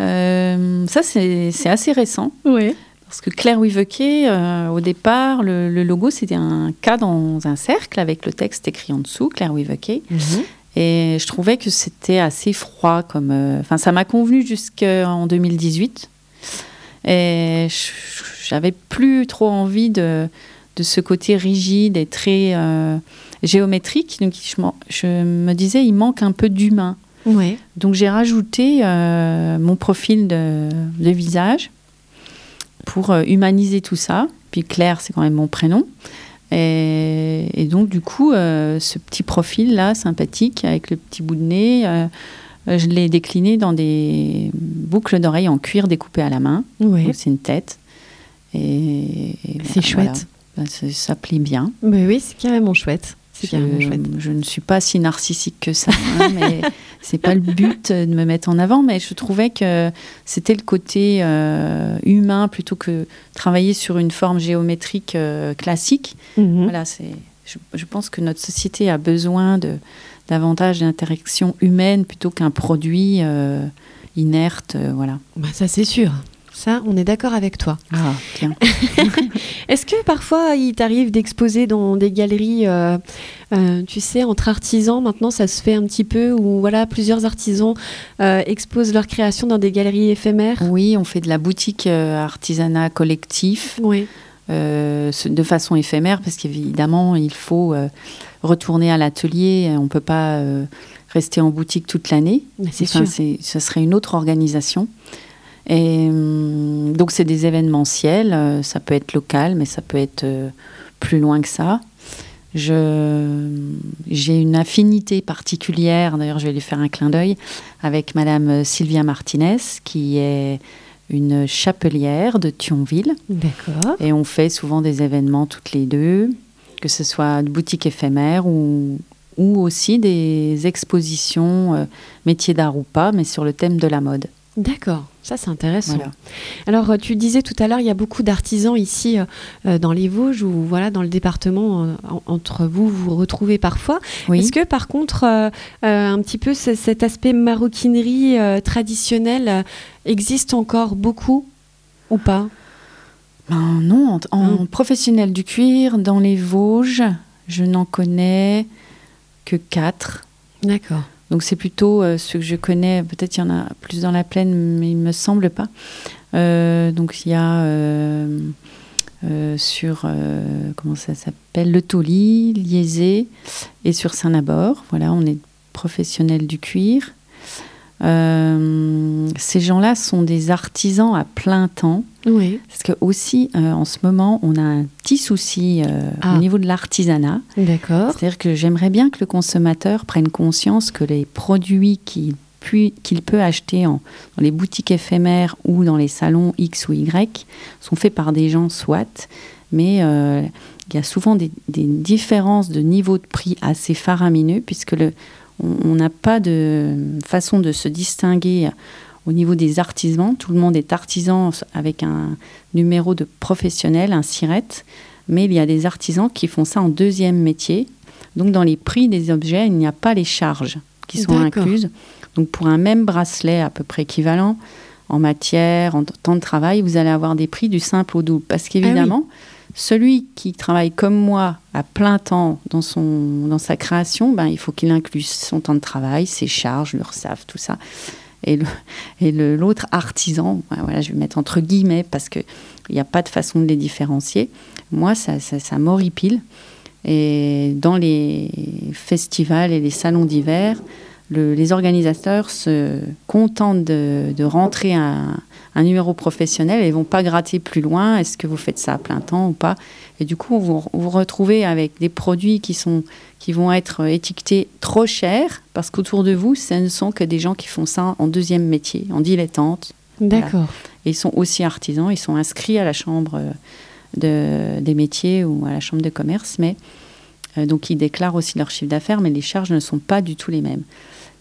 Euh, ça, c'est assez récent. Oui. Parce que Claire Wieveke, euh, au départ, le, le logo, c'était un K dans un cercle avec le texte écrit en dessous, Claire Wieveke. Et je trouvais que c'était assez froid. comme. euh, Enfin, ça m'a convenu jusqu'en 2018. Et je- j'avais plus trop envie de, de ce côté rigide et très euh, géométrique. Donc, je, me disais, il manque un peu d'humain. Ouais. Donc j'ai rajouté euh, mon profil de, de visage pour euh, humaniser tout ça. Puis Claire, c'est quand même mon prénom. Et, et donc du coup, ce petit profil-là, sympathique, avec le petit bout de nez, je l'ai décliné dans des boucles d'oreilles en cuir découpées à la main. Ouais. C'est une tête. Et, et C'est voilà. chouette. Ben, ça, plie bien. Mais oui, c'est carrément chouette. C'est carrément Je, chouette. je ne suis pas si narcissique que ça, hein, mais c'est pas le but de me mettre en avant. Mais je trouvais que c'était le côté euh, humain plutôt que travailler sur une forme géométrique euh, classique. Mhm. Voilà, c'est. Je, je pense que notre société a besoin de davantage d'interaction humaine plutôt qu'un produit euh, inerte. euh, voilà. Bah, ça c'est sûr. Ça, on est d'accord avec toi. Ah, tiens. Est-ce que parfois il t'arrive d'exposer dans des galeries, euh, euh, tu sais, entre artisans Maintenant, ça se fait un petit peu où voilà, plusieurs artisans euh, exposent leurs créations dans des galeries éphémères? Oui, on fait de la boutique artisanat collectif. Oui. de façon éphémère, parce qu'évidemment, il faut retourner à l'atelier. On ne peut pas rester en boutique toute l'année. C'est Enfin, ce serait une autre organisation. Et hum, donc, c'est des événementiels. euh, ça peut être local, mais ça peut être euh, plus loin que ça. J'ai une affinité particulière, d'ailleurs je vais lui faire un clin d'œil, avec Madame Sylvia Martinez, qui est une chapelière de Thionville. D'accord. Et on fait souvent des événements toutes les deux, que ce soit de boutiques éphémères ou, ou aussi des expositions euh, métiers d'art ou pas, mais sur le thème de la mode. D'accord, ça c'est intéressant. Alors euh, tu disais tout à l'heure, il y a beaucoup d'artisans ici euh, dans les Vosges ou voilà dans le département entre vous vous retrouvez parfois. Est-ce que par contre un petit peu cet aspect maroquinerie traditionnelle existe encore beaucoup ou pas? Ben non, en, hum. professionnel du cuir dans les Vosges, je n'en connais que quatre. D'accord. Donc c'est plutôt euh, ce que je connais. Peut-être il y en a plus dans la plaine, mais il me semble pas. Euh, donc il y a euh, sur comment ça s'appelle le Toli, Liésé et sur Saint-Nabord. Voilà, on est professionnels du cuir. Ces gens-là sont des artisans à plein temps. Oui. Parce que aussi, euh, en ce moment, on a un petit souci euh, au ah. niveau de l'artisanat. D'accord. C'est-à-dire que j'aimerais bien que le consommateur prenne conscience que les produits qu'il qu'il peut acheter en, dans les boutiques éphémères ou dans les salons X ou Y sont faits par des gens soit, mais il y a souvent des, des différences de niveau de prix assez faramineux puisque le, on n'a pas de façon de se distinguer au niveau des artisans. Tout le monde est artisan avec un numéro de professionnel, un SIRET, mais il y a des artisans qui font ça en deuxième métier. Donc dans les prix des objets, il n'y a pas les charges qui sont incluses. Donc pour un même bracelet à peu près équivalent, en matière, en temps de travail, vous allez avoir des prix du simple au double. Parce qu'évidemment, ah celui qui travaille comme moi à plein temps dans, son, dans sa création, ben, il faut qu'il inclue son temps de travail, ses charges, l'URSAF, tout ça. Et, l'autre artisan, voilà, je vais mettre entre guillemets parce qu'il n'y a pas de façon de les différencier. Moi, ça, ça, ça m'horripile. Et dans les festivals et les salons d'hiver, les organisateurs se contentent de, de rentrer un, un numéro professionnel et ils vont pas gratter plus loin. Est-ce que vous faites ça à plein temps ou pas? Et du coup, vous vous retrouvez avec des produits qui sont qui vont être étiquetés trop chers parce qu'autour de vous, ce ne sont que des gens qui font ça en deuxième métier, en dilettante. D'accord. Et ils sont aussi artisans, ils sont inscrits à la chambre de, des métiers ou à la chambre de commerce, mais euh, donc ils déclarent aussi leur chiffre d'affaires, mais les charges ne sont pas du tout les mêmes.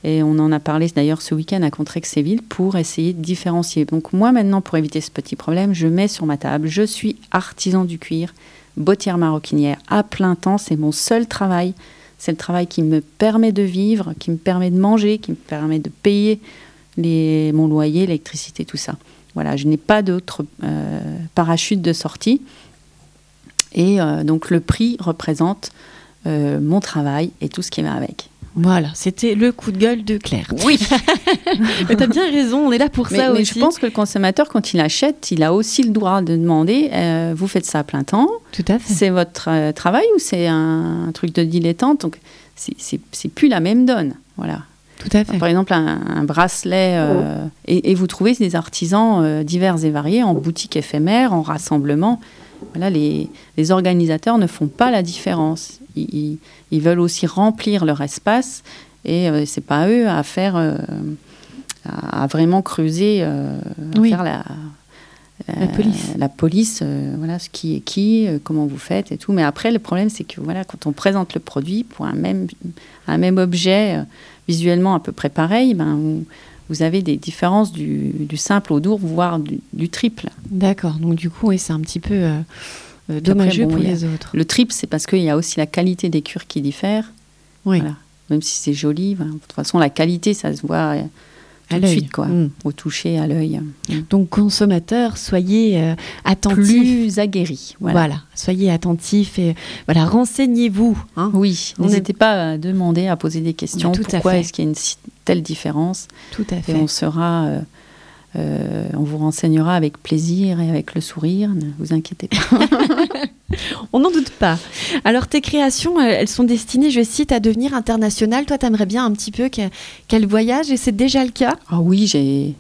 Et on en a parlé d'ailleurs ce week-end à Contrexéville pour essayer de différencier. Donc moi maintenant, pour éviter ce petit problème, je mets sur ma table, je suis artisan du cuir, bottière maroquinière à plein temps, c'est mon seul travail. C'est le travail qui me permet de vivre, qui me permet de manger, qui me permet de payer mon loyer, l'électricité, tout ça. Voilà, je n'ai pas d'autre euh, parachute de sortie. Et euh, donc le prix représente euh, mon travail et tout ce qui va avec. Voilà, c'était le coup de gueule de Claire. Oui. mais tu as bien raison, on est là pour ça aussi. Mais je pense que le consommateur, quand il achète, il a aussi le droit de demander euh, vous faites ça à plein temps Tout à fait. C'est votre euh, travail ou c'est un, truc de dilettante? Donc, c'est plus la même donne. Voilà. Tout à fait. Par exemple, un, bracelet, euh, et, vous trouvez des artisans divers et variés en boutique éphémère, en rassemblement. Voilà, les, les organisateurs ne font pas la différence. Ils, veulent aussi remplir leur espace et ce euh, c'est pas à eux à faire, euh, à, vraiment creuser, euh, faire la, police, la police voilà, ce qui est qui, comment vous faites et tout. Mais après, le problème, c'est que voilà, quand on présente le produit pour un même, un même objet visuellement à peu près pareil, ben, vous, avez des différences du, simple au lourd, voire du, triple. D'accord. Donc du coup, c'est un petit peu euh, dommageux pour les autres. Le trip, c'est parce qu'il y a aussi la qualité des cures qui diffère. Oui. Même si c'est joli, ben, de toute façon, la qualité, ça se voit euh, tout de suite, quoi, mm. au toucher, à l'œil. Mm. Donc, consommateurs, soyez euh, attentifs. Plus aguerris. Voilà. soyez attentifs et voilà, renseignez-vous. Hein. Oui, n'hésitez pas à demander, à poser des questions. Tout Pourquoi est-ce qu'il y a une telle différence Tout à fait. Et on sera euh, on vous renseignera avec plaisir et avec le sourire, ne vous inquiétez pas. on n'en doute pas. Alors tes créations, elles sont destinées, je cite, à devenir internationales. Toi, tu aimerais bien un petit peu qu'elles voyagent et c'est déjà le cas? Ah oui, j'ai...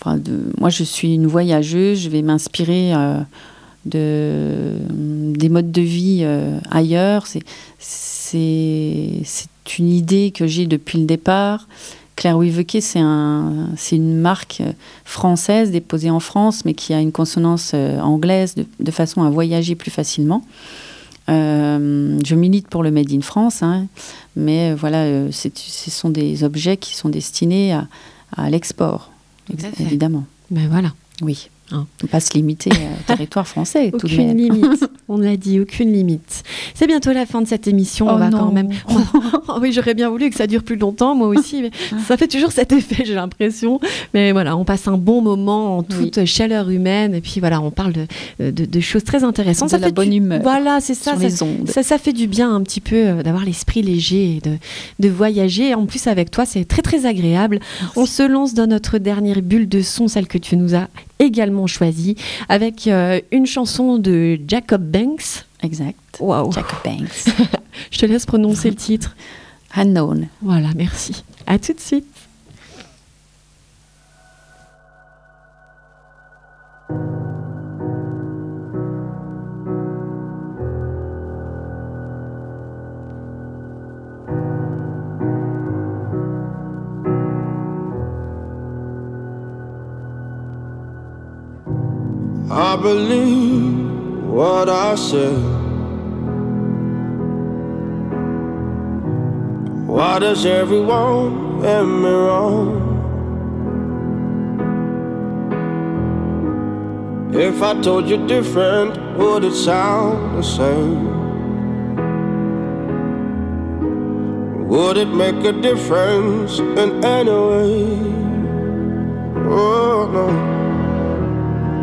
Enfin, moi, je suis une voyageuse, je vais m'inspirer euh, de... des modes de vie euh, ailleurs. C'est une idée que j'ai depuis le départ Claire Wiveke, c'est un, une marque française déposée en France, mais qui a une consonance euh, anglaise de, façon à voyager plus facilement. Euh, je milite pour le Made in France, hein, mais voilà, euh, ce sont des objets qui sont destinés à, à l'export, évidemment. Ben voilà. Oui. Hein. On ne pas se limiter au territoire français. tout aucune de même. limite. On l'a dit, aucune limite. C'est bientôt la fin de cette émission. on oh va quand même. Oh oui, j'aurais bien voulu que ça dure plus longtemps, moi aussi. Mais ça fait toujours cet effet, j'ai l'impression. Mais voilà, on passe un bon moment en toute chaleur humaine. Et puis voilà, on parle de, de, choses très intéressantes. De ça la bonne humeur. Voilà, c'est ça. ça, ça, ça, fait du bien un petit peu euh, d'avoir l'esprit léger et de, de voyager. En plus, avec toi, c'est très très agréable. On se lance dans notre dernière bulle de son, celle que tu nous as également choisi avec euh, une chanson de Jacob Banks. Exact. Wow. Jacob Banks. Je te laisse prononcer le titre. Unknown. Voilà, merci. À tout de suite. I believe what I say. Why does everyone get me wrong? If I told you different, would it sound the same? Would it make a difference in any way? Oh no.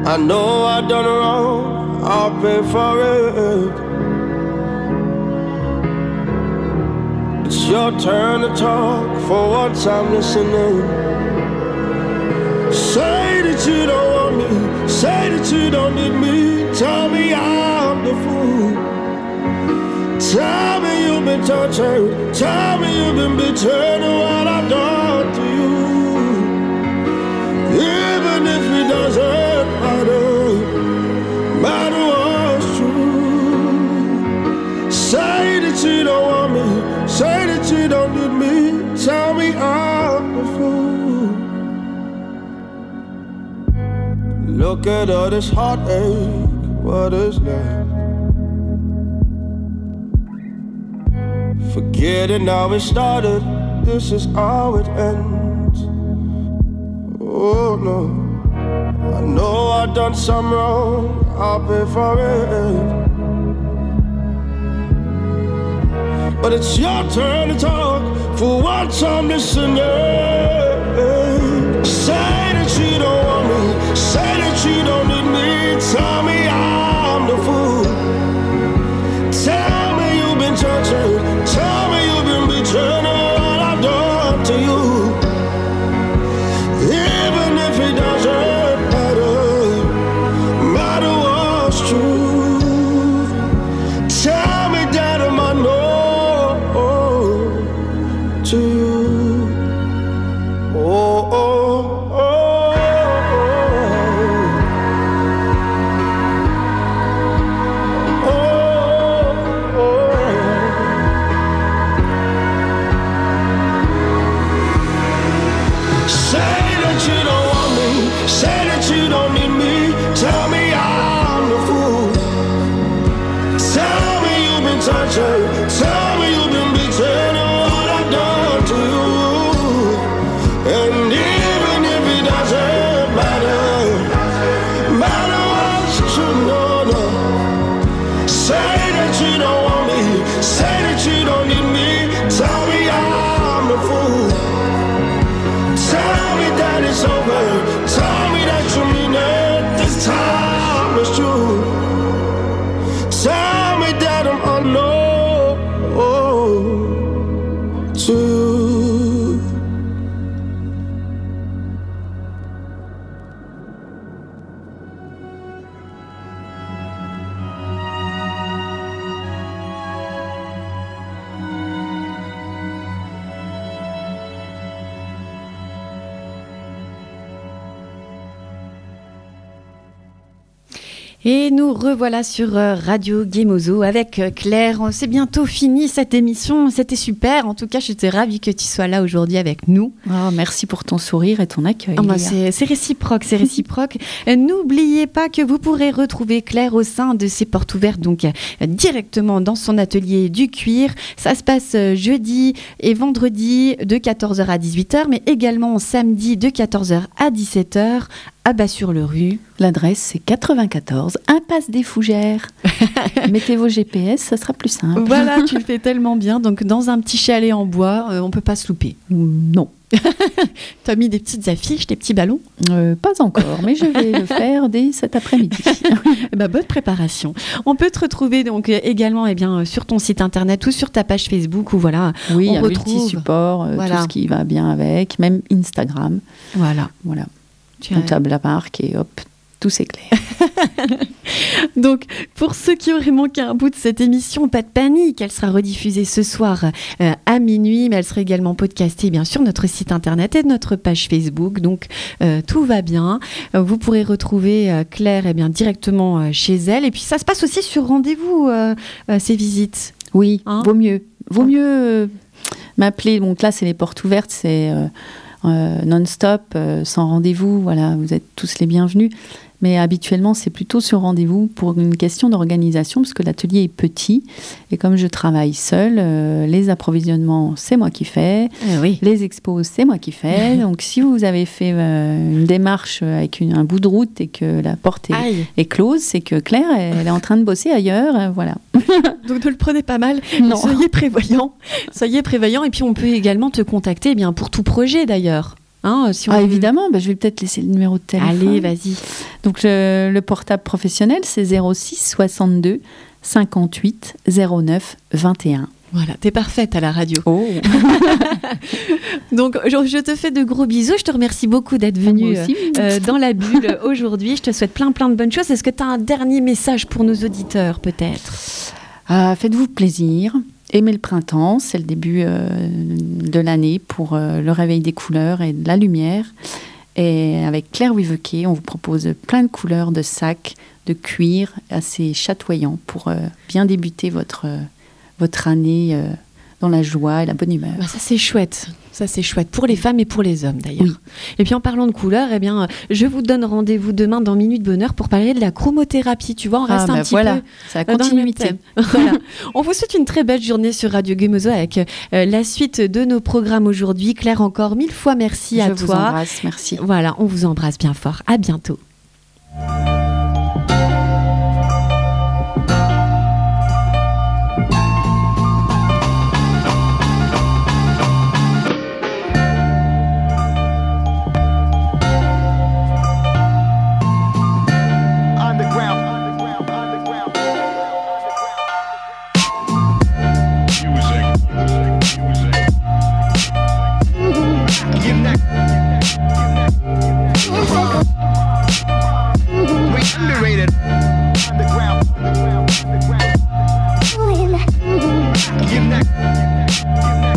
I know I done wrong, I'll pay for it. It's your turn to talk for once I'm listening. Say that you don't want me, say that you don't need me. Tell me I'm the fool. Tell me you've been tortured, tell me you've been betrayed, what I've done Look at all this heartache, what is left? Forgetting how it started, this is how it ends. Oh no, I know I done some wrong, I'll pay for it. But it's your turn to talk for once I'm listening. You don't need me. Tell me revoilà sur euh, Radio Gemozo avec euh, Claire. C'est bientôt fini cette émission. C'était super. En tout cas, j'étais ravie que tu sois là aujourd'hui avec nous. Oh, merci pour ton sourire et ton accueil. Ah bah, c'est réciproque, c'est réciproque. Euh, N'oubliez pas que vous pourrez retrouver Claire au sein de ses portes ouvertes, donc directement dans son atelier du cuir. Ça se passe jeudi et vendredi de 14h à 18h, mais également samedi de 14h à 17h à Bas-sur-le-Rue. L'adresse, c'est 94, impasse des Fougères. Mettez vos GPS, ça sera plus simple. Voilà, tu le fais tellement bien. Donc, dans un petit chalet en bois, euh, on peut pas se louper. Non, Tu as mis des petites affiches, des petits ballons? euh, pas encore, mais je vais le faire dès cet après-midi. Ben, bonne préparation. On peut te retrouver donc euh, également eh bien, euh, sur ton site internet ou sur ta page Facebook où voilà, Oui, On retrouve- multi-support, Voilà. tout ce qui va bien avec, même Instagram. voilà. Voilà, on table la marque et hop, tout s'éclaire. Donc, pour ceux qui auraient manqué un bout de cette émission, pas de panique, elle sera rediffusée ce soir euh, à minuit, mais elle sera également podcastée bien sûr notre site internet et notre page Facebook. Donc, euh, tout va bien. Euh, vous pourrez retrouver euh, Claire eh bien, directement chez elle. Et puis, ça se passe aussi sur rendez-vous, ces visites. Oui, Hein vaut mieux. Vaut mieux euh, m'appeler. Donc là, c'est les portes ouvertes, c'est non-stop, euh, sans rendez-vous. Voilà, vous êtes tous les bienvenus. Mais habituellement, c'est plutôt sur rendez-vous pour une question d'organisation, parce que l'atelier est petit. Et comme je travaille seule, euh, les approvisionnements, c'est moi qui fais. oui. Les expos, c'est moi qui fais. Donc, si vous avez fait euh, une démarche avec une- un bout de route et que la porte est, close, c'est que Claire, elle est en train de bosser ailleurs. euh, voilà. Donc ne le prenez pas mal. Non. Soyez prévoyant. Soyez prévoyant. Et puis on peut également te contacter eh bien, pour tout projet d'ailleurs. Hein, si on Ah, évidemment, bah, je vais peut-être laisser le numéro de téléphone. Allez, vas-y. Donc, le, le portable professionnel, c'est 06 62 58 09 21. Voilà, t'es parfaite à la radio. Oh, Donc je, te fais de gros bisous. Je te remercie beaucoup d'être venu Moi aussi. euh, dans la bulle aujourd'hui. Je te souhaite plein plein de bonnes choses. Est-ce que tu as un dernier message pour nos auditeurs peut-être? Ah, Faites-vous plaisir. Aimez le printemps, c'est le début euh, de l'année pour euh, le réveil des couleurs et de la lumière. Et avec Claire Wiveke, on vous propose plein de couleurs de sacs, de cuir assez chatoyants pour euh, bien débuter votre, votre année dans la joie et la bonne humeur. Bah, Ça c'est chouette. Ça c'est chouette pour les femmes et pour les hommes d'ailleurs. Oui. Et puis en parlant de couleurs, eh bien, je vous donne rendez-vous demain dans Minute Bonheur pour parler de la chromothérapie. Tu vois, on reste Ah, un bah petit voilà, peu le même continuité. Voilà. On vous souhaite une très belle journée sur Radio Gemozo avec euh, la suite de nos programmes aujourd'hui. Claire, encore mille fois merci Je à vous toi. embrasse, merci. Voilà, on vous embrasse bien fort. À bientôt. You're not. You're